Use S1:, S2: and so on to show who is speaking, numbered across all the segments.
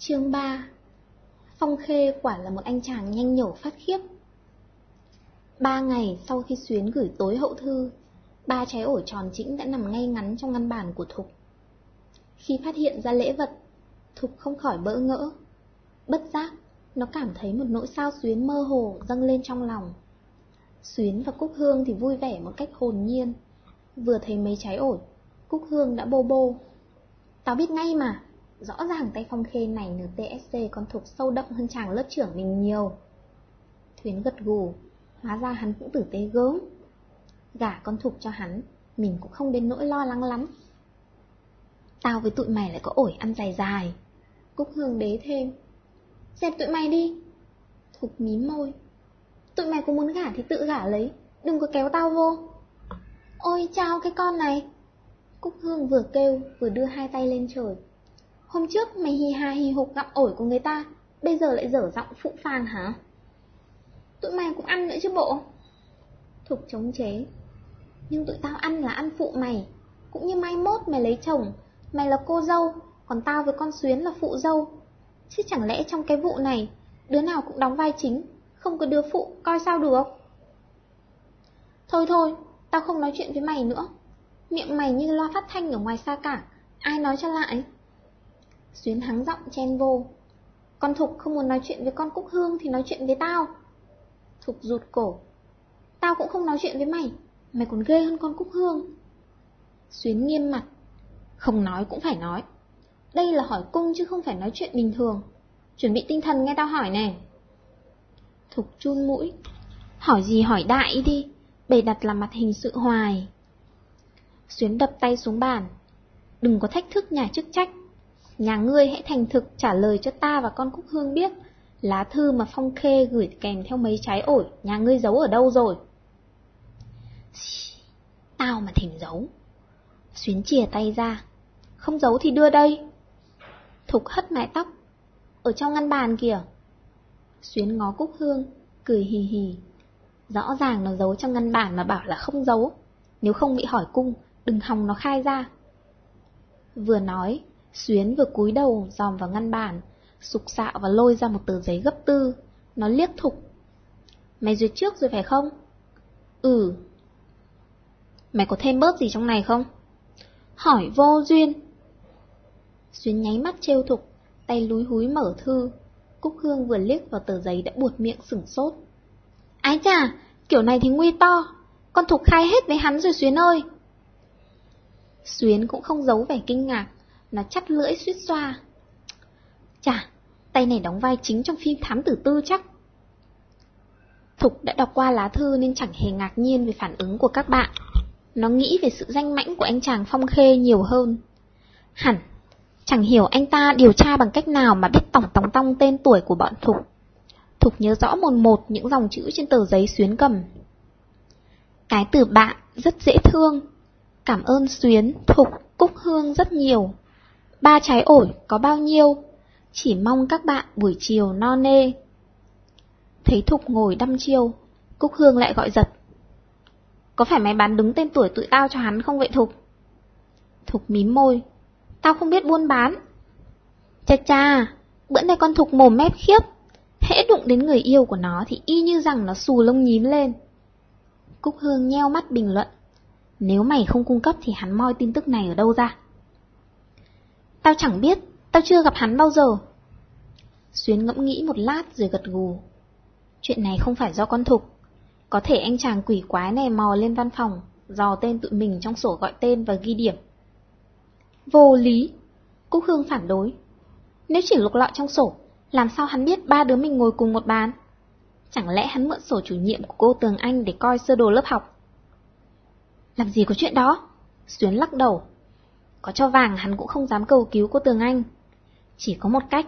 S1: Chương 3 Phong Khê quả là một anh chàng nhanh nhẩu phát khiếp. Ba ngày sau khi Xuyến gửi tối hậu thư, ba trái ổi tròn chỉnh đã nằm ngay ngắn trong ngăn bàn của Thục. Khi phát hiện ra lễ vật, Thục không khỏi bỡ ngỡ. Bất giác, nó cảm thấy một nỗi sao Xuyến mơ hồ dâng lên trong lòng. Xuyến và Cúc Hương thì vui vẻ một cách hồn nhiên. Vừa thấy mấy trái ổi, Cúc Hương đã bô bô. Tao biết ngay mà, Rõ ràng tay phong khê này NTSC còn thuộc sâu đậm hơn chàng lớp trưởng mình nhiều. Thuyến gật gù, hóa ra hắn cũng tử tế gớm. Gả con thục cho hắn, mình cũng không đến nỗi lo lắng lắm. Tao với tụi mày lại có ổi ăn dài dài. Cúc hương đế thêm. Dẹp tụi mày đi. Thục mím môi. Tụi mày có muốn gả thì tự gả lấy, đừng có kéo tao vô. Ôi chao cái con này. Cúc hương vừa kêu vừa đưa hai tay lên trời. Hôm trước mày hì hà hì hục gặm ổi của người ta, bây giờ lại dở giọng phụ phàng hả? Tụi mày cũng ăn nữa chứ bộ. Thục chống chế. Nhưng tụi tao ăn là ăn phụ mày, cũng như mai mốt mày lấy chồng, mày là cô dâu, còn tao với con Xuyến là phụ dâu. Chứ chẳng lẽ trong cái vụ này, đứa nào cũng đóng vai chính, không có đứa phụ, coi sao được? Thôi thôi, tao không nói chuyện với mày nữa. Miệng mày như loa phát thanh ở ngoài xa cả, ai nói cho lại? Xuyến hắng giọng chen vô. Con Thục không muốn nói chuyện với con Cúc Hương thì nói chuyện với tao. Thục rụt cổ. Tao cũng không nói chuyện với mày, mày còn ghê hơn con Cúc Hương. Xuyến nghiêm mặt. Không nói cũng phải nói. Đây là hỏi cung chứ không phải nói chuyện bình thường. Chuẩn bị tinh thần nghe tao hỏi nè. Thục chun mũi. Hỏi gì hỏi đại đi, bày đặt là mặt hình sự hoài. Xuyến đập tay xuống bàn. Đừng có thách thức nhà chức trách. Nhà ngươi hãy thành thực trả lời cho ta và con Cúc Hương biết. Lá thư mà Phong Khê gửi kèm theo mấy trái ổi, Nhà ngươi giấu ở đâu rồi? Tao mà thỉnh giấu. Xuyến chìa tay ra. Không giấu thì đưa đây. Thục hất mái tóc. Ở trong ngăn bàn kìa. Xuyến ngó Cúc Hương, Cười hì hì. Rõ ràng nó giấu trong ngăn bàn mà bảo là không giấu. Nếu không bị hỏi cung, Đừng hòng nó khai ra. Vừa nói Xuyến vừa cúi đầu dòm vào ngăn bàn, sục sạo và lôi ra một tờ giấy gấp tư. Nó liếc thục. Mày duyệt trước rồi phải không? Ừ. Mày có thêm bớt gì trong này không? Hỏi vô duyên. Xuyến nháy mắt trêu thục, tay lúi húi mở thư. Cúc Hương vừa liếc vào tờ giấy đã buột miệng sửng sốt. Ái chà, kiểu này thì nguy to. Con Thục khai hết với hắn rồi Xuyến ơi. Xuyến cũng không giấu vẻ kinh ngạc, nó chắt lưỡi suýt xoa. Chà, tay này đóng vai chính trong phim thám tử tư chắc. Thục đã đọc qua lá thư nên chẳng hề ngạc nhiên về phản ứng của các bạn. Nó nghĩ về sự danh mãnh của anh chàng Phong Khê nhiều hơn. Hẳn, chẳng hiểu anh ta điều tra bằng cách nào mà biết tổng tòng tong tên tuổi của bọn Thục. Thục nhớ rõ một một những dòng chữ trên tờ giấy xuyến cầm. Cái từ bạn rất dễ thương. Cảm ơn Xuyến, Thục, Cúc Hương rất nhiều. Ba trái ổi có bao nhiêu? Chỉ mong các bạn buổi chiều no nê. Thấy Thục ngồi đăm chiêu, Cúc Hương lại gọi giật. Có phải mày bán đứng tên tuổi tụi tao cho hắn không vậy Thục? Thục mím môi. Tao không biết buôn bán. Chà chà, bữa nay con Thục mồm mép khiếp. Hễ đụng đến người yêu của nó thì y như rằng nó xù lông nhím lên. Cúc Hương nheo mắt bình luận. Nếu mày không cung cấp thì hắn moi tin tức này ở đâu ra? Tao chẳng biết, tao chưa gặp hắn bao giờ. Xuyến ngẫm nghĩ một lát rồi gật gù. Chuyện này không phải do con thục. Có thể anh chàng quỷ quái này mò lên văn phòng, dò tên tụi mình trong sổ gọi tên và ghi điểm. Vô lý. Cúc Hương phản đối. Nếu chỉ lục lọi trong sổ, làm sao hắn biết ba đứa mình ngồi cùng một bàn? Chẳng lẽ hắn mượn sổ chủ nhiệm của cô Tường Anh để coi sơ đồ lớp học? Làm gì có chuyện đó? Xuyến lắc đầu, có cho vàng hắn cũng không dám cầu cứu cô Tường Anh. Chỉ có một cách.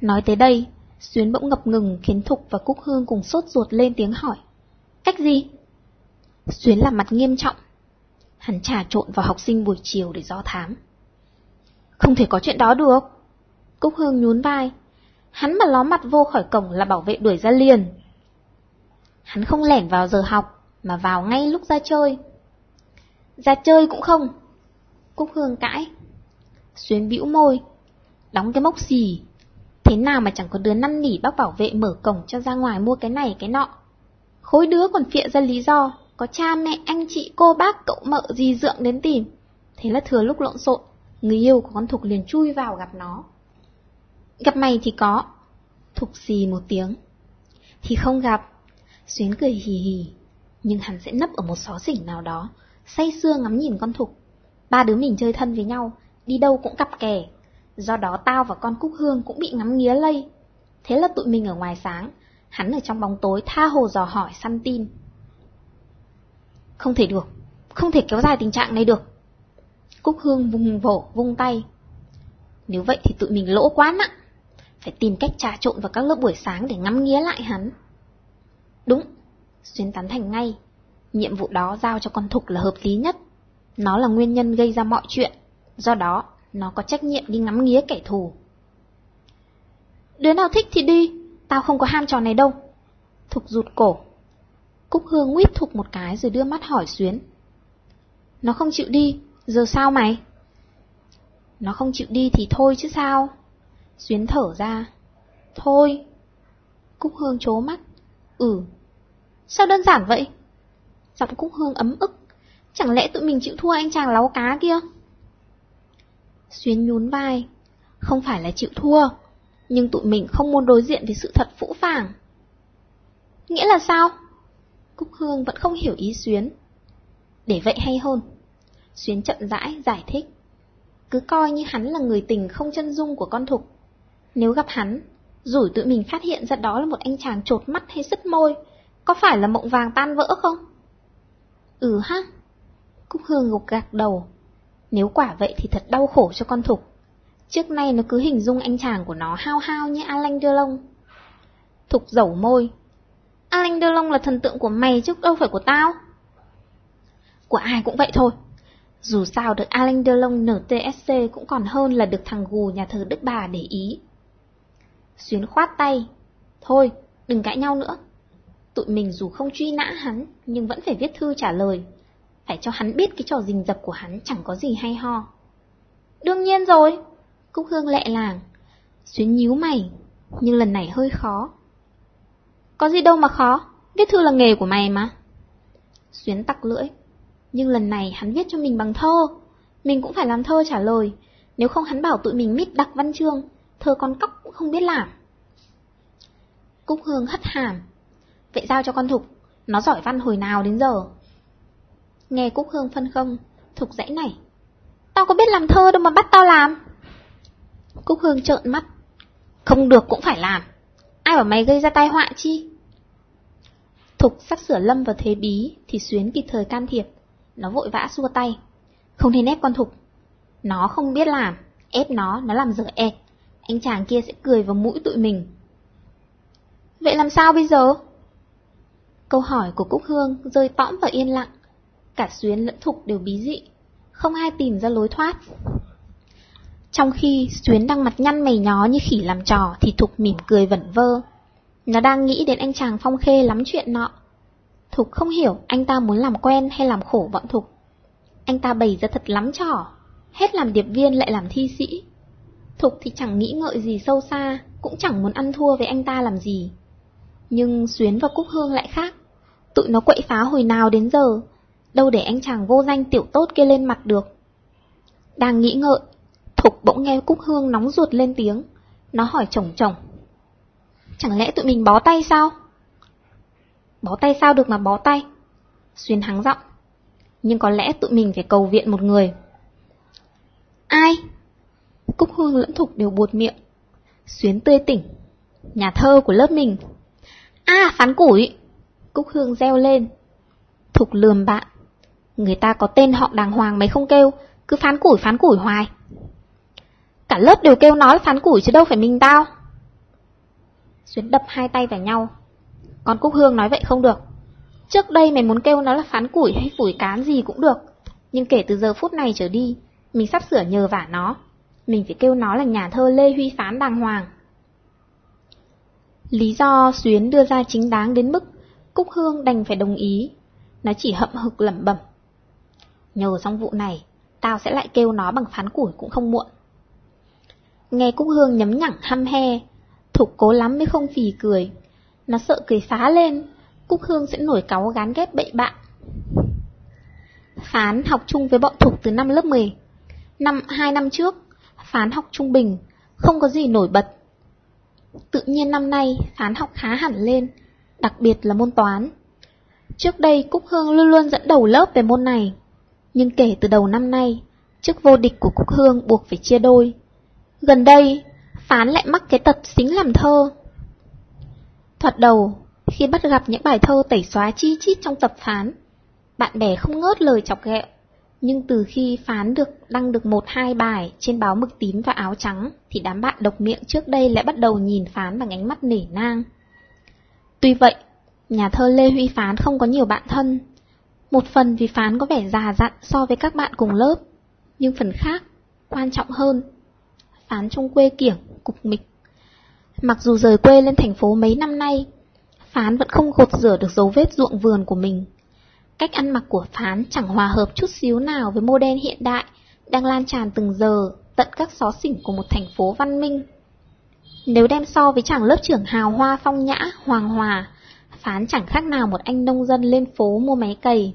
S1: Nói tới đây, Xuyến bỗng ngập ngừng khiến Thục và Cúc Hương cùng sốt ruột lên tiếng hỏi. Cách gì? Xuyến làm mặt nghiêm trọng. Hắn trà trộn vào học sinh buổi chiều để do thám. Không thể có chuyện đó được. Cúc Hương nhún vai. Hắn mà ló mặt vô khỏi cổng là bảo vệ đuổi ra liền. Hắn không lẻn vào giờ học, mà vào ngay lúc ra chơi. Ra chơi cũng không. Cúc Hương cãi. Xuyến bĩu môi. Đóng cái mốc gì, Thế nào mà chẳng có đứa năn nỉ bác bảo vệ mở cổng cho ra ngoài mua cái này cái nọ. Khối đứa còn phịa ra lý do, có cha mẹ, anh chị, cô bác, cậu mợ gì dượng đến tìm. Thế là thừa lúc lộn xộn, người yêu của con Thục liền chui vào gặp nó. Gặp mày thì có. Thục xì một tiếng. Thì không gặp. Xuyến cười hì hì. Nhưng hắn sẽ nấp ở một xó xỉnh nào đó, say sưa ngắm nhìn con Thục. Ba đứa mình chơi thân với nhau, đi đâu cũng cặp kè. Do đó tao và con Cúc Hương cũng bị ngắm nghía lây. Thế là tụi mình ở ngoài sáng, hắn ở trong bóng tối tha hồ dò hỏi săn tin. Không thể được, không thể kéo dài tình trạng này được. Cúc Hương vùng vổ, vung tay. Nếu vậy thì tụi mình lỗ quá nặng. Phải tìm cách trà trộn vào các lớp buổi sáng để ngắm nghía lại hắn. Đúng, Xuyên tán thành ngay. Nhiệm vụ đó giao cho con Thục là hợp lý nhất. Nó là nguyên nhân gây ra mọi chuyện. Do đó, nó có trách nhiệm đi ngắm nghía kẻ thù. Đứa nào thích thì đi, tao không có ham trò này đâu. Thục rụt cổ. Cúc Hương nguyết Thục một cái rồi đưa mắt hỏi Xuyến. Nó không chịu đi, giờ sao mày? Nó không chịu đi thì thôi chứ sao? Xuyến thở ra. Thôi. Cúc Hương chố mắt. Ừ. Sao đơn giản vậy? Giọng Cúc Hương ấm ức. Chẳng lẽ tụi mình chịu thua anh chàng láu cá kia? Xuyến nhún vai. Không phải là chịu thua, nhưng tụi mình không muốn đối diện với sự thật phũ phàng. Nghĩa là sao? Cúc Hương vẫn không hiểu ý Xuyến. Để vậy hay hơn. Xuyến chậm rãi, giải thích. Cứ coi như hắn là người tình không chân dung của con Thục. Nếu gặp hắn, rủi tụi mình phát hiện ra đó là một anh chàng trột mắt hay sứt môi, có phải là mộng vàng tan vỡ không? Ừ ha. Cúc Hương gục gạc đầu. Nếu quả vậy thì thật đau khổ cho con Thục. Trước nay nó cứ hình dung anh chàng của nó hao hao như Alain Delon. Thục dẩu môi. Alain Delon là thần tượng của mày chứ đâu phải của tao. Của ai cũng vậy thôi. Dù sao được Alain Delon NTSC cũng còn hơn là được thằng gù nhà thờ Đức Bà để ý. Xuyến khoát tay. Thôi, đừng cãi nhau nữa. Tụi mình dù không truy nã hắn, nhưng vẫn phải viết thư trả lời. Phải cho hắn biết cái trò rình rập của hắn chẳng có gì hay ho. Đương nhiên rồi. Cúc Hương lẹ làng. Xuyến nhíu mày, nhưng lần này hơi khó. Có gì đâu mà khó, viết thư là nghề của mày mà. Xuyến tặc lưỡi. Nhưng lần này hắn viết cho mình bằng thơ. Mình cũng phải làm thơ trả lời. Nếu không hắn bảo tụi mình mít đặc văn chương, thơ con cóc cũng không biết làm. Cúc Hương hất hàm. Vậy giao cho con Thục, nó giỏi văn hồi nào đến giờ. Nghe Cúc Hương phân không, Thục dãy này. Tao có biết làm thơ đâu mà bắt tao làm. Cúc Hương trợn mắt. Không được cũng phải làm. Ai bảo mày gây ra tai họa chi? Thục sắp sửa lâm vào thế bí thì Xuyến kịp thời can thiệp. Nó vội vã xua tay. Không thể ép con Thục. Nó không biết làm. Ép nó, nó làm dở ẹt. Anh chàng kia sẽ cười vào mũi tụi mình. Vậy làm sao bây giờ? Câu hỏi của Cúc Hương rơi tõm vào yên lặng. Cả Xuyến lẫn Thục đều bí dị. Không ai tìm ra lối thoát. Trong khi Xuyến đang mặt nhăn mày nhó như khỉ làm trò thì Thục mỉm cười vẩn vơ. Nó đang nghĩ đến anh chàng phong khê lắm chuyện nọ. Thục không hiểu anh ta muốn làm quen hay làm khổ bọn Thục. Anh ta bày ra thật lắm trò, hết làm điệp viên lại làm thi sĩ. Thục thì chẳng nghĩ ngợi gì sâu xa, cũng chẳng muốn ăn thua với anh ta làm gì. Nhưng Xuyến và Cúc Hương lại khác. Tụi nó quậy phá hồi nào đến giờ, đâu để anh chàng vô danh tiểu tốt kia lên mặt được. Đang nghĩ ngợi, Thục bỗng nghe Cúc Hương nóng ruột lên tiếng. Nó hỏi chồng chồng. Chẳng lẽ tụi mình bó tay sao? Bó tay sao được mà bó tay? Xuyên hắng giọng. Nhưng có lẽ tụi mình phải cầu viện một người. Ai? Cúc Hương lẫn Thục đều buột miệng. Xuyến tươi tỉnh. Nhà thơ của lớp mình. À, phán củi. Cúc Hương reo lên. Thục lườm bạn. Người ta có tên họ đàng hoàng mày không kêu, cứ phán củi phán củi hoài. Cả lớp đều kêu nói phán củi chứ đâu phải mình tao. Xuyến đập hai tay vào nhau. Con Cúc Hương nói vậy không được. Trước đây mày muốn kêu nó là phán củi hay phủi cán gì cũng được. Nhưng kể từ giờ phút này trở đi, mình sắp sửa nhờ vả nó. Mình phải kêu nó là nhà thơ Lê Huy Phán đàng hoàng. Lý do Xuyến đưa ra chính đáng đến mức Cúc Hương đành phải đồng ý. Nó chỉ hậm hực lẩm bẩm. Nhờ xong vụ này, tao sẽ lại kêu nó bằng phán củi cũng không muộn. Nghe Cúc Hương nhấm nhẳng hăm he, Thục cố lắm mới không phì cười. Nó sợ cười phá lên, Cúc Hương sẽ nổi cáu gán ghép bậy bạn. Phán học chung với bọn Thục từ năm lớp 10. Năm hai năm trước, Phán học trung bình, không có gì nổi bật. Tự nhiên năm nay, Phán học khá hẳn lên, đặc biệt là môn toán. Trước đây Cúc Hương luôn luôn dẫn đầu lớp về môn này, nhưng kể từ đầu năm nay, chức vô địch của Cúc Hương buộc phải chia đôi. Gần đây, Phán lại mắc cái tật xính làm thơ. Thoạt đầu, khi bắt gặp những bài thơ tẩy xóa chi chít trong tập Phán, bạn bè không ngớt lời chọc ghẹo. Nhưng từ khi Phán được đăng được một hai bài trên báo mực tím và áo trắng, thì đám bạn độc miệng trước đây lại bắt đầu nhìn Phán bằng ánh mắt nể nang. Tuy vậy, nhà thơ Lê Huy Phán không có nhiều bạn thân. Một phần vì Phán có vẻ già dặn so với các bạn cùng lớp, nhưng phần khác, quan trọng hơn, Phán trong quê kiểng, cục mịch. Mặc dù rời quê lên thành phố mấy năm nay, Phán vẫn không gột rửa được dấu vết ruộng vườn của mình. Cách ăn mặc của Phán chẳng hòa hợp chút xíu nào với mô đen hiện đại, đang lan tràn từng giờ tận các xó xỉnh của một thành phố văn minh. Nếu đem so với chàng lớp trưởng hào hoa phong nhã, hoàng hòa, Phán chẳng khác nào một anh nông dân lên phố mua máy cày.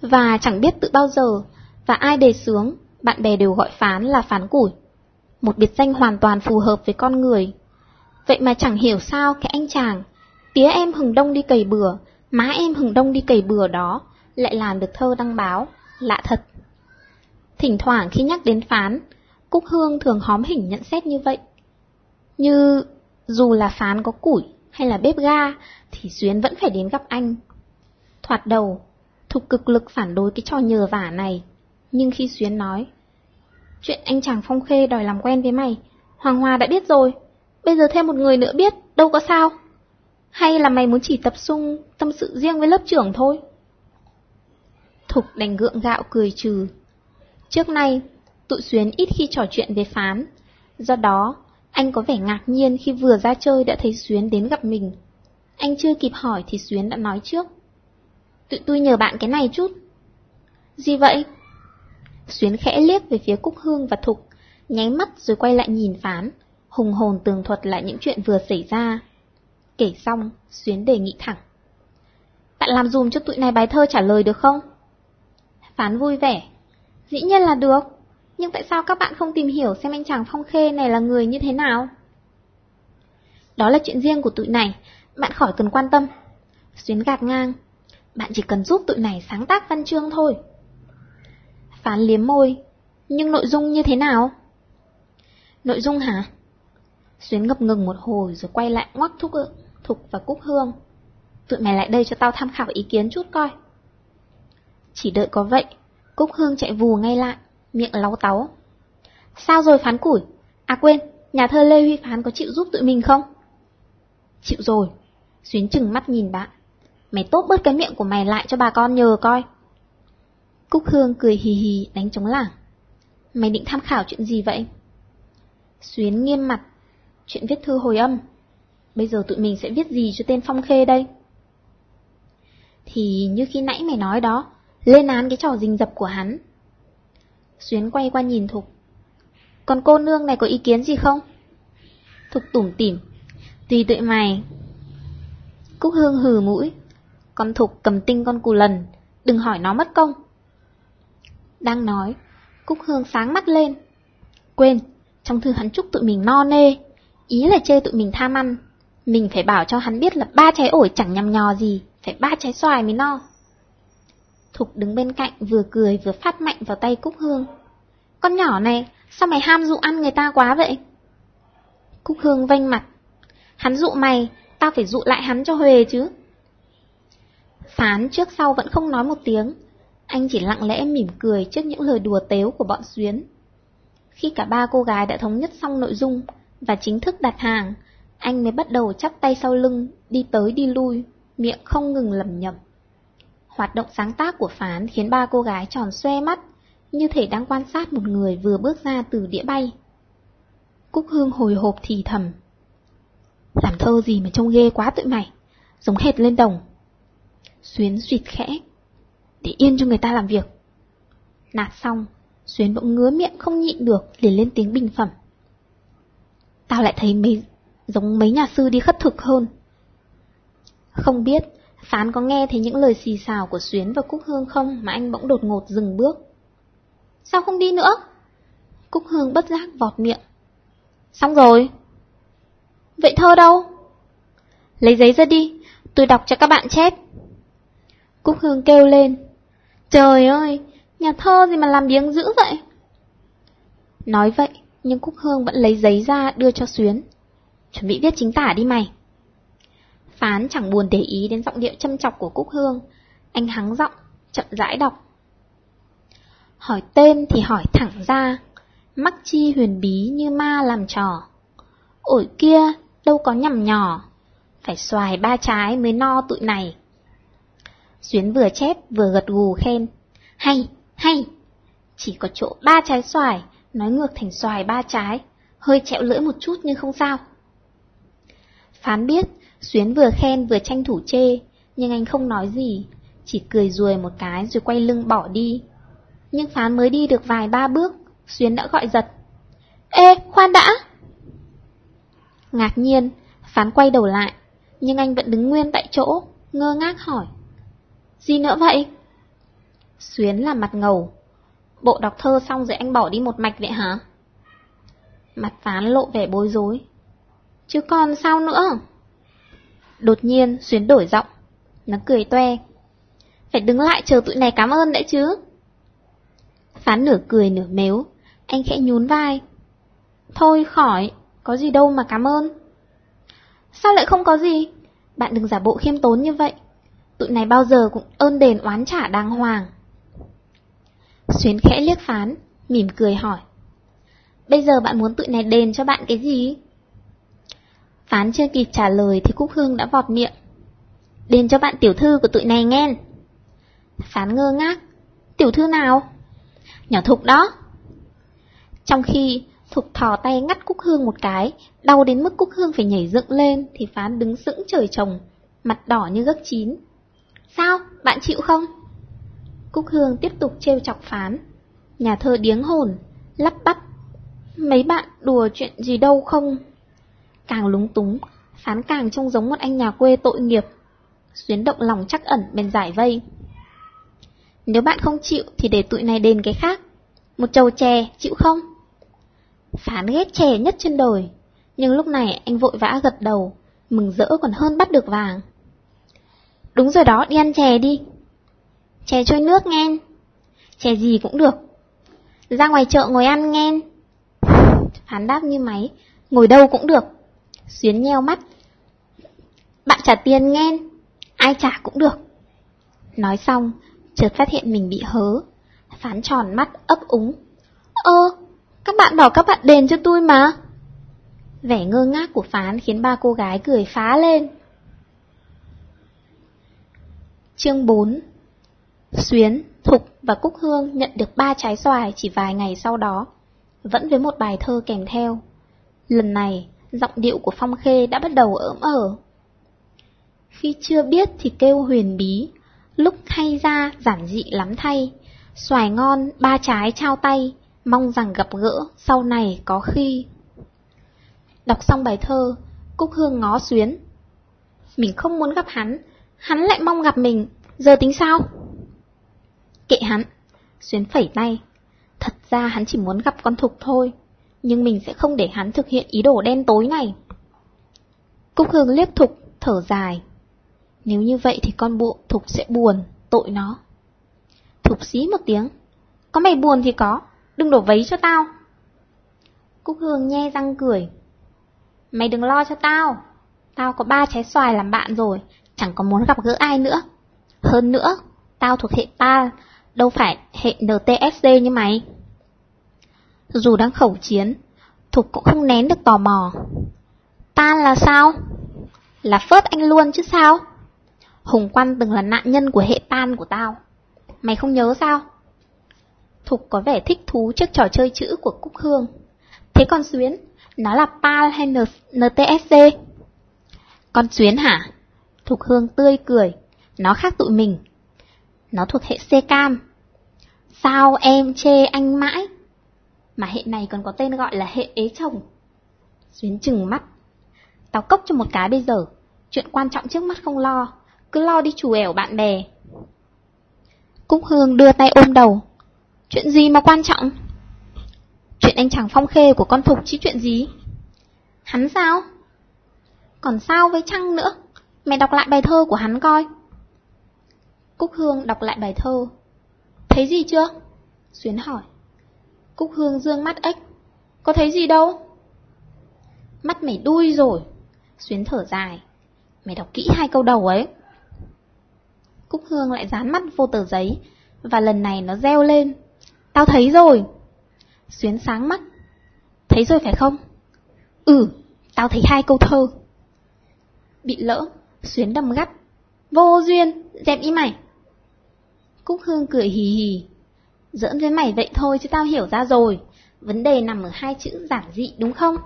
S1: Và chẳng biết tự bao giờ, và ai đề sướng, bạn bè đều gọi Phán là Phán Củi. Một biệt danh hoàn toàn phù hợp với con người. Vậy mà chẳng hiểu sao cái anh chàng, tía em hừng đông đi cày bừa, má em hừng đông đi cày bừa đó, lại làm được thơ đăng báo, lạ thật. Thỉnh thoảng khi nhắc đến Phán, Cúc Hương thường hóm hình nhận xét như vậy. Như dù là Phán có củi hay là bếp ga thì Xuyến vẫn phải đến gặp anh. Thoạt đầu, Thục cực lực phản đối cái trò nhờ vả này, nhưng khi Xuyến nói, chuyện anh chàng Phong Khê đòi làm quen với mày, Hoàng Hoa đã biết rồi, bây giờ thêm một người nữa biết, đâu có sao. Hay là mày muốn chỉ tập trung tâm sự riêng với lớp trưởng thôi? Thục đành gượng gạo cười trừ. Trước nay, tụi Xuyến ít khi trò chuyện về phán, do đó anh có vẻ ngạc nhiên khi vừa ra chơi đã thấy Xuyến đến gặp mình. Anh chưa kịp hỏi thì Xuyến đã nói trước. Tụi tôi nhờ bạn cái này chút. Gì vậy? Xuyến khẽ liếc về phía Cúc Hương và Thục, nháy mắt rồi quay lại nhìn Phán, hùng hồn tường thuật lại những chuyện vừa xảy ra. Kể xong, Xuyến đề nghị thẳng. Bạn làm dùm cho tụi này bài thơ trả lời được không? Phán vui vẻ. Dĩ nhiên là được, nhưng tại sao các bạn không tìm hiểu xem anh chàng Phong Khê này là người như thế nào? Đó là chuyện riêng của tụi này, bạn khỏi cần quan tâm. Xuyến gạt ngang, bạn chỉ cần giúp tụi này sáng tác văn chương thôi. Phán liếm môi, nhưng nội dung như thế nào? Nội dung hả? Xuyến ngập ngừng một hồi rồi quay lại ngoắc thúc Thục và Cúc Hương. Tụi mày lại đây cho tao tham khảo ý kiến chút coi. Chỉ đợi có vậy, Cúc Hương chạy vù ngay lại, miệng láu táu. Sao rồi phán củi? À quên, nhà thơ Lê Huy Phán có chịu giúp tụi mình không? Chịu rồi. Xuyến chừng mắt nhìn bạn. Mày tốt bớt cái miệng của mày lại cho bà con nhờ coi. Cúc Hương cười hì hì đánh trống lảng. Mày định tham khảo chuyện gì vậy? Xuyến nghiêm mặt. Chuyện viết thư hồi âm. Bây giờ tụi mình sẽ viết gì cho tên Phong Khê đây? Thì như khi nãy mày nói đó, lên án cái trò rình rập của hắn. Xuyến quay qua nhìn Thục. Còn cô nương này có ý kiến gì không? Thục tủm tỉm. Tùy tụi mày. Cúc Hương hừ mũi. Con Thục cầm tinh con cù lần, đừng hỏi nó mất công. Đang nói, Cúc Hương sáng mắt lên. Quên, trong thư hắn chúc tụi mình no nê, ý là chê tụi mình tham ăn. Mình phải bảo cho hắn biết là ba trái ổi chẳng nhằm nhò gì, phải ba trái xoài mới no. Thục đứng bên cạnh vừa cười vừa phát mạnh vào tay Cúc Hương. Con nhỏ này, sao mày ham dụ ăn người ta quá vậy? Cúc Hương vênh mặt. Hắn dụ mày, tao phải dụ lại hắn cho Huề chứ. Phán trước sau vẫn không nói một tiếng, anh chỉ lặng lẽ mỉm cười trước những lời đùa tếu của bọn Xuyến. Khi cả ba cô gái đã thống nhất xong nội dung và chính thức đặt hàng, anh mới bắt đầu chắp tay sau lưng, đi tới đi lui, miệng không ngừng lẩm nhẩm. Hoạt động sáng tác của Phán khiến ba cô gái tròn xoe mắt, như thể đang quan sát một người vừa bước ra từ đĩa bay. Cúc Hương hồi hộp thì thầm. Làm thơ gì mà trông ghê quá tụi mày, giống hệt lên đồng. Xuyến suyệt khẽ, để yên cho người ta làm việc. Nạt xong, Xuyến bỗng ngứa miệng không nhịn được liền lên tiếng bình phẩm. tao lại thấy mấy giống mấy nhà sư đi khất thực hơn. Không biết Phán có nghe thấy những lời xì xào của Xuyến và Cúc Hương không mà anh bỗng đột ngột dừng bước. Sao không đi nữa? Cúc Hương bất giác vọt miệng. Xong rồi. Vậy thơ đâu? Lấy giấy ra đi, tôi đọc cho các bạn chép. Cúc Hương kêu lên. Trời ơi, nhà thơ gì mà làm biếng dữ vậy? Nói vậy, nhưng Cúc Hương vẫn lấy giấy ra đưa cho Xuyến. Chuẩn bị viết chính tả đi mày. Phán chẳng buồn để ý đến giọng điệu châm chọc của Cúc Hương. Anh hắng giọng, chậm rãi đọc. Hỏi tên thì hỏi thẳng ra, mắc chi huyền bí như ma làm trò. Ổi kia, đâu có nhầm nhỏ, phải xoài ba trái mới no tụi này. Xuyến vừa chép vừa gật gù khen. Hay, hay, chỉ có chỗ ba trái xoài, nói ngược thành xoài ba trái, hơi chẹo lưỡi một chút nhưng không sao. Phán biết, Xuyến vừa khen vừa tranh thủ chê, nhưng anh không nói gì, chỉ cười ruồi một cái rồi quay lưng bỏ đi. Nhưng Phán mới đi được vài ba bước, Xuyến đã gọi giật. Ê, khoan đã! Ngạc nhiên, Phán quay đầu lại, nhưng anh vẫn đứng nguyên tại chỗ, ngơ ngác hỏi. Gì nữa vậy? Xuyến làm mặt ngầu. Bộ đọc thơ xong rồi anh bỏ đi một mạch vậy hả? Mặt Phán lộ vẻ bối rối. Chứ còn sao nữa? Đột nhiên Xuyến đổi giọng. Nó cười toe. Phải đứng lại chờ tụi này cảm ơn đã chứ. Phán nửa cười nửa mếu. Anh khẽ nhún vai. Thôi khỏi, Có gì đâu mà cảm ơn. Sao lại không có gì? Bạn đừng giả bộ khiêm tốn như vậy. Tụi này bao giờ cũng ơn đền oán trả đàng hoàng. Xuyến khẽ liếc phán, Mỉm cười hỏi. Bây giờ bạn muốn tụi này đền cho bạn cái gì? Phán chưa kịp trả lời thì Cúc Hương đã vọt miệng. Đền cho bạn tiểu thư của tụi này nghe. Phán ngơ ngác. Tiểu thư nào? Nhỏ Thục đó. Trong khi Thục thò tay ngắt Cúc Hương một cái, đau đến mức Cúc Hương phải nhảy dựng lên thì Phán đứng sững trời trồng, mặt đỏ như gấc chín. Sao? Bạn chịu không? Cúc Hương tiếp tục trêu chọc Phán. Nhà thơ điếng hồn, lắp bắp. Mấy bạn đùa chuyện gì đâu không? Càng lúng túng, phán càng trông giống một anh nhà quê tội nghiệp. Xuyến động lòng chắc ẩn bên giải vây. Nếu bạn không chịu thì để tụi này đền cái khác. Một chầu chè, chịu không? Phán ghét chè nhất trên đời, nhưng lúc này anh vội vã gật đầu, mừng rỡ còn hơn bắt được vàng. Đúng rồi đó, đi ăn chè đi. Chè trôi nước nghe. Chè gì cũng được. Ra ngoài chợ ngồi ăn nghe. Phán đáp như máy, ngồi đâu cũng được. Xuyến nheo mắt. Bạn trả tiền nghe, ai trả cũng được. Nói xong, chợt phát hiện mình bị hớ. Phán tròn mắt ấp úng. Ơ, các bạn bảo các bạn đền cho tôi mà. Vẻ ngơ ngác của Phán khiến ba cô gái cười phá lên. Chương 4 Xuyến, Thục và Cúc Hương nhận được ba trái xoài chỉ vài ngày sau đó, vẫn với một bài thơ kèm theo. Lần này, giọng điệu của Phong Khê đã bắt đầu ỡm ở. Khi chưa biết thì kêu huyền bí, lúc hay ra giản dị lắm thay, xoài ngon ba trái trao tay, mong rằng gặp gỡ sau này có khi. Đọc xong bài thơ, Cúc Hương ngó xuyến. Mình không muốn gặp hắn, hắn lại mong gặp mình, giờ tính sao? Kệ hắn, xuyến phẩy tay. Thật ra hắn chỉ muốn gặp con thục thôi nhưng mình sẽ không để hắn thực hiện ý đồ đen tối này. Cúc Hương liếc Thục, thở dài. Nếu như vậy thì con bộ Thục sẽ buồn, tội nó. Thục xí một tiếng. Có mày buồn thì có, đừng đổ vấy cho tao. Cúc Hương nhe răng cười. Mày đừng lo cho tao, tao có ba trái xoài làm bạn rồi, chẳng có muốn gặp gỡ ai nữa. Hơn nữa, tao thuộc hệ ta, đâu phải hệ ntsd như mày. Dù đang khẩu chiến, Thục cũng không nén được tò mò. Ta là sao? Là phớt anh luôn chứ sao? Hùng Quan từng là nạn nhân của hệ tan của tao. Mày không nhớ sao? Thục có vẻ thích thú trước trò chơi chữ của Cúc Hương. Thế con Xuyến, nó là PAL hay NTSC? Con Xuyến hả? Thục Hương tươi cười. Nó khác tụi mình. Nó thuộc hệ C cam. Sao em chê anh mãi? Mà hệ này còn có tên gọi là hệ ế chồng. Xuyến chừng mắt. Tao cốc cho một cái bây giờ, chuyện quan trọng trước mắt không lo, cứ lo đi chủ ẻo bạn bè. Cúc Hương đưa tay ôm đầu. Chuyện gì mà quan trọng? Chuyện anh chàng phong khê của con Thục chứ chuyện gì? Hắn sao? Còn sao với Trăng nữa? mày đọc lại bài thơ của hắn coi. Cúc Hương đọc lại bài thơ. Thấy gì chưa? Xuyến hỏi. Cúc Hương dương mắt ếch. Có thấy gì đâu? Mắt mày đuôi rồi. Xuyến thở dài. Mày đọc kỹ hai câu đầu ấy. Cúc Hương lại dán mắt vô tờ giấy, và lần này nó reo lên. Tao thấy rồi. Xuyến sáng mắt. Thấy rồi phải không? Ừ, tao thấy hai câu thơ. Bị lỡ, Xuyến đầm gắt. Vô duyên, dẹp ý mày. Cúc Hương cười hì hì. Giỡn với mày vậy thôi chứ tao hiểu ra rồi. Vấn đề nằm ở hai chữ giản dị đúng không?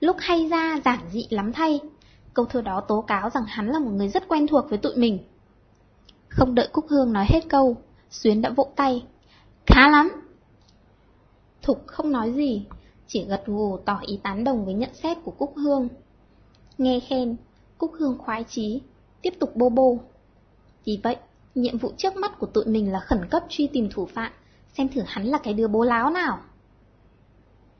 S1: Lúc hay ra giản dị lắm thay. Câu thơ đó tố cáo rằng hắn là một người rất quen thuộc với tụi mình. Không đợi Cúc Hương nói hết câu, Xuyến đã vỗ tay. Khá lắm! Thục không nói gì, chỉ gật gù tỏ ý tán đồng với nhận xét của Cúc Hương. Nghe khen, Cúc Hương khoái chí, tiếp tục bô bô. Vì vậy, nhiệm vụ trước mắt của tụi mình là khẩn cấp truy tìm thủ phạm, xem thử hắn là cái đứa bố láo nào.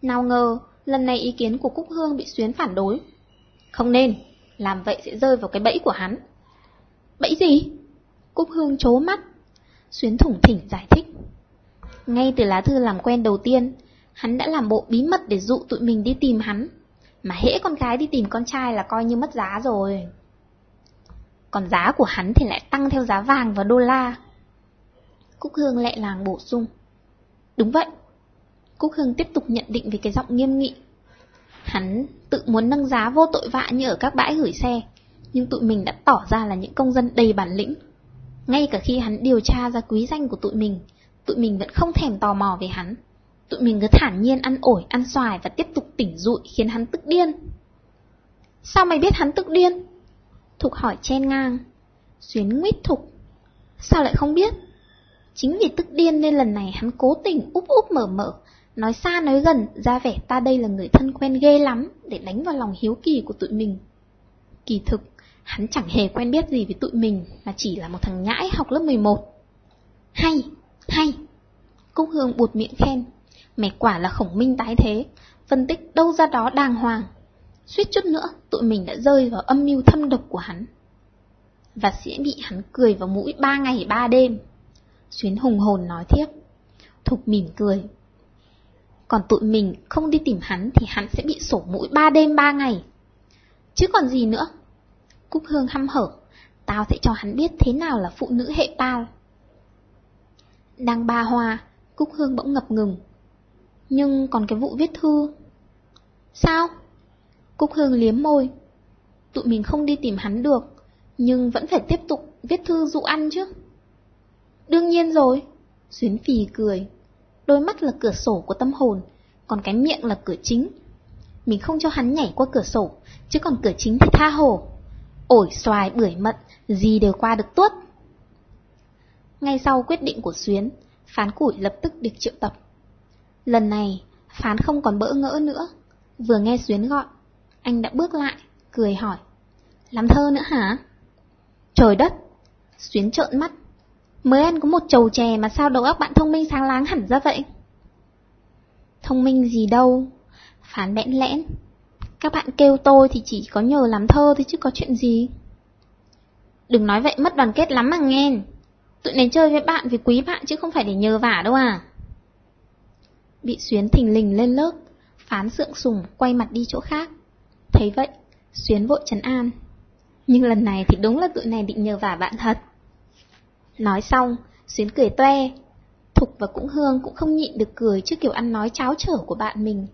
S1: Nào ngờ, lần này ý kiến của Cúc Hương bị Xuyến phản đối. Không nên, làm vậy sẽ rơi vào cái bẫy của hắn. Bẫy gì? Cúc Hương chố mắt. Xuyến thủng thỉnh giải thích. Ngay từ lá thư làm quen đầu tiên, hắn đã làm bộ bí mật để dụ tụi mình đi tìm hắn. Mà hễ con gái đi tìm con trai là coi như mất giá rồi. Còn giá của hắn thì lại tăng theo giá vàng và đô la. Cúc Hương lẹ làng bổ sung. Đúng vậy. Cúc Hương tiếp tục nhận định về cái giọng nghiêm nghị. Hắn tự muốn nâng giá vô tội vạ như ở các bãi gửi xe, nhưng tụi mình đã tỏ ra là những công dân đầy bản lĩnh. Ngay cả khi hắn điều tra ra quý danh của tụi mình, tụi mình vẫn không thèm tò mò về hắn. Tụi mình cứ thản nhiên ăn ổi, ăn xoài và tiếp tục tỉnh rụi khiến hắn tức điên. Sao mày biết hắn tức điên? Thục hỏi chen ngang. Xuyến nguyết Thục. Sao lại không biết? Chính vì tức điên nên lần này hắn cố tình úp úp mở mở, nói xa nói gần, ra vẻ ta đây là người thân quen ghê lắm, để đánh vào lòng hiếu kỳ của tụi mình. Kỳ thực, hắn chẳng hề quen biết gì với tụi mình, mà chỉ là một thằng nhãi học lớp 11. Hay, hay. Cúc Hương buột miệng khen. Mẹ quả là khổng minh tái thế, phân tích đâu ra đó đàng hoàng. Suýt chút nữa, tụi mình đã rơi vào âm mưu thâm độc của hắn. Và sẽ bị hắn cười vào mũi ba ngày ba đêm. Xuyến hùng hồn nói tiếp. Thục mỉm cười. Còn tụi mình không đi tìm hắn thì hắn sẽ bị sổ mũi ba đêm ba ngày. Chứ còn gì nữa? Cúc Hương hăm hở. Tao sẽ cho hắn biết thế nào là phụ nữ hệ pal. Đang ba hoa, Cúc Hương bỗng ngập ngừng. Nhưng còn cái vụ viết thư... Sao? Cúc Hương liếm môi. Tụi mình không đi tìm hắn được, nhưng vẫn phải tiếp tục viết thư dụ ăn chứ. Đương nhiên rồi. Xuyến phì cười. Đôi mắt là cửa sổ của tâm hồn, còn cái miệng là cửa chính. Mình không cho hắn nhảy qua cửa sổ, chứ còn cửa chính thì tha hồ. Ổi xoài bưởi mận, gì đều qua được tuốt. Ngay sau quyết định của Xuyến, phán củi lập tức được triệu tập. Lần này, phán không còn bỡ ngỡ nữa. Vừa nghe Xuyến gọi, anh đã bước lại, cười hỏi. Làm thơ nữa hả? Trời đất! Xuyến trợn mắt. Mới ăn có một chầu chè mà sao đầu óc bạn thông minh sáng láng hẳn ra vậy? Thông minh gì đâu? Phán bẽn lẽn. Các bạn kêu tôi thì chỉ có nhờ làm thơ thôi chứ có chuyện gì. Đừng nói vậy mất đoàn kết lắm mà nghe. Tụi này chơi với bạn vì quý bạn chứ không phải để nhờ vả đâu à. Bị Xuyến thình lình lên lớp, phán sượng sùng quay mặt đi chỗ khác. Thấy vậy, Xuyến vội trấn an. Nhưng lần này thì đúng là tụi này định nhờ vả bạn thật. Nói xong, Xuyến cười toe. Thục và Cũng Hương cũng không nhịn được cười trước kiểu ăn nói cháo trở của bạn mình.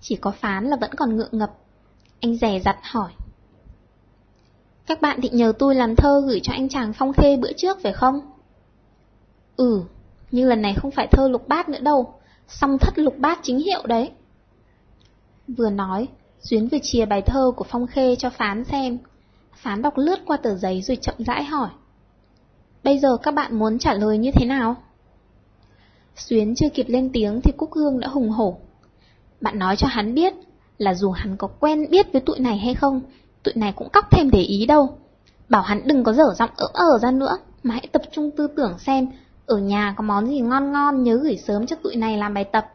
S1: Chỉ có phán là vẫn còn ngượng ngập. Anh rè rặt hỏi. Các bạn định nhờ tôi làm thơ gửi cho anh chàng Phong Khê bữa trước phải không? Ừ, nhưng lần này không phải thơ lục bát nữa đâu, song thất lục bát chính hiệu đấy. Vừa nói, Duyến vừa chia bài thơ của Phong Khê cho Phán xem. Phán đọc lướt qua tờ giấy rồi chậm rãi hỏi. Bây giờ các bạn muốn trả lời như thế nào? Xuyến chưa kịp lên tiếng thì Cúc Hương đã hùng hổ. Bạn nói cho hắn biết, là dù hắn có quen biết với tụi này hay không, tụi này cũng cóc thêm để ý đâu. Bảo hắn đừng có dở giọng ỡ ở ra nữa, mà hãy tập trung tư tưởng xem ở nhà có món gì ngon ngon nhớ gửi sớm cho tụi này làm bài tập.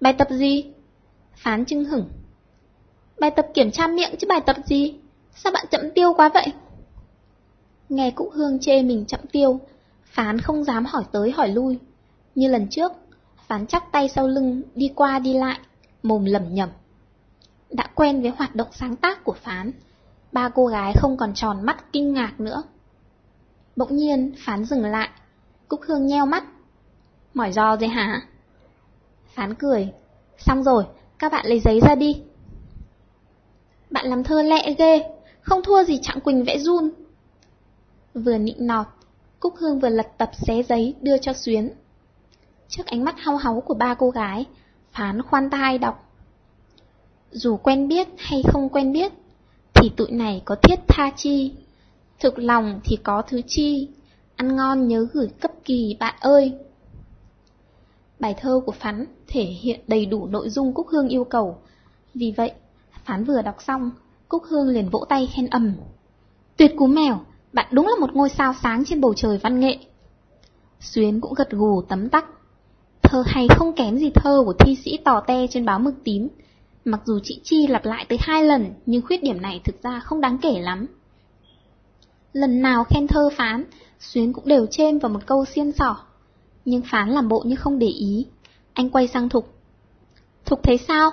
S1: Bài tập gì? Phán chưng hửng. Bài tập kiểm tra miệng chứ bài tập gì? Sao bạn chậm tiêu quá vậy? Nghe Cúc Hương chê mình chậm tiêu, Phán không dám hỏi tới hỏi lui. Như lần trước, Phán chắc tay sau lưng, đi qua đi lại, mồm lẩm nhẩm. Đã quen với hoạt động sáng tác của Phán, ba cô gái không còn tròn mắt kinh ngạc nữa. Bỗng nhiên, Phán dừng lại, Cúc Hương nheo mắt. Mỏi do gì hả? Phán cười, xong rồi, các bạn lấy giấy ra đi. Bạn làm thơ lẹ ghê, không thua gì Trạng Quỳnh vẽ run. Vừa nịnh nọt, Cúc Hương vừa lật tập xé giấy đưa cho Xuyến. Trước ánh mắt hao háu của ba cô gái, Phán khoan tai đọc. Dù quen biết hay không quen biết, thì tụi này có thiết tha chi, thực lòng thì có thứ chi, ăn ngon nhớ gửi cấp kỳ bạn ơi. Bài thơ của Phán thể hiện đầy đủ nội dung Cúc Hương yêu cầu, vì vậy, Phán vừa đọc xong, Cúc Hương liền vỗ tay khen ầm. Tuyệt cú mèo, bạn đúng là một ngôi sao sáng trên bầu trời văn nghệ. Xuyến cũng gật gù tấm tắc. Thơ hay không kém gì thơ của thi sĩ tò te trên báo mực tím. Mặc dù chị Chi lặp lại tới hai lần, nhưng khuyết điểm này thực ra không đáng kể lắm. Lần nào khen thơ phán, Xuyến cũng đều chêm vào một câu xiên sỏ. Nhưng phán làm bộ như không để ý. Anh quay sang Thục. Thục thấy sao?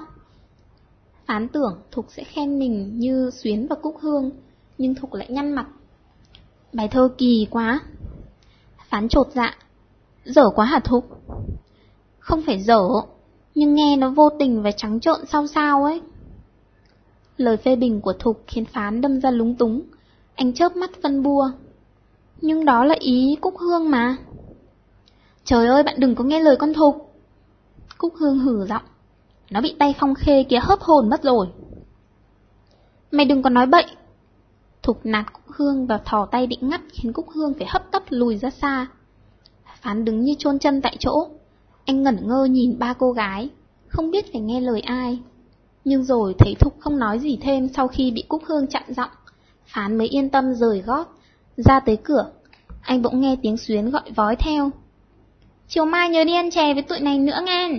S1: Phán tưởng Thục sẽ khen mình như Xuyến và Cúc Hương, nhưng Thục lại nhăn mặt. Bài thơ kỳ quá. Phán trột dạ. Dở quá hả Thục? Không phải dở, nhưng nghe nó vô tình và trắng trợn sao sao ấy. Lời phê bình của Thục khiến Phán đâm ra lúng túng. Anh chớp mắt phân bua. Nhưng đó là ý Cúc Hương mà. Trời ơi, bạn đừng có nghe lời con Thục. Cúc Hương hử giọng. Nó bị tay phong khê kia hớp hồn mất rồi. Mày đừng có nói bậy. Thục nạt Cúc Hương và thò tay định ngắt khiến Cúc Hương phải hấp tấp lùi ra xa. Phán đứng như chôn chân tại chỗ. Anh ngẩn ngơ nhìn ba cô gái, không biết phải nghe lời ai. Nhưng rồi thấy Thục không nói gì thêm sau khi bị Cúc Hương chặn giọng. Phán mới yên tâm rời gót, ra tới cửa. Anh bỗng nghe tiếng xuyến gọi vói theo. Chiều mai nhớ đi ăn chè với tụi này nữa nghe.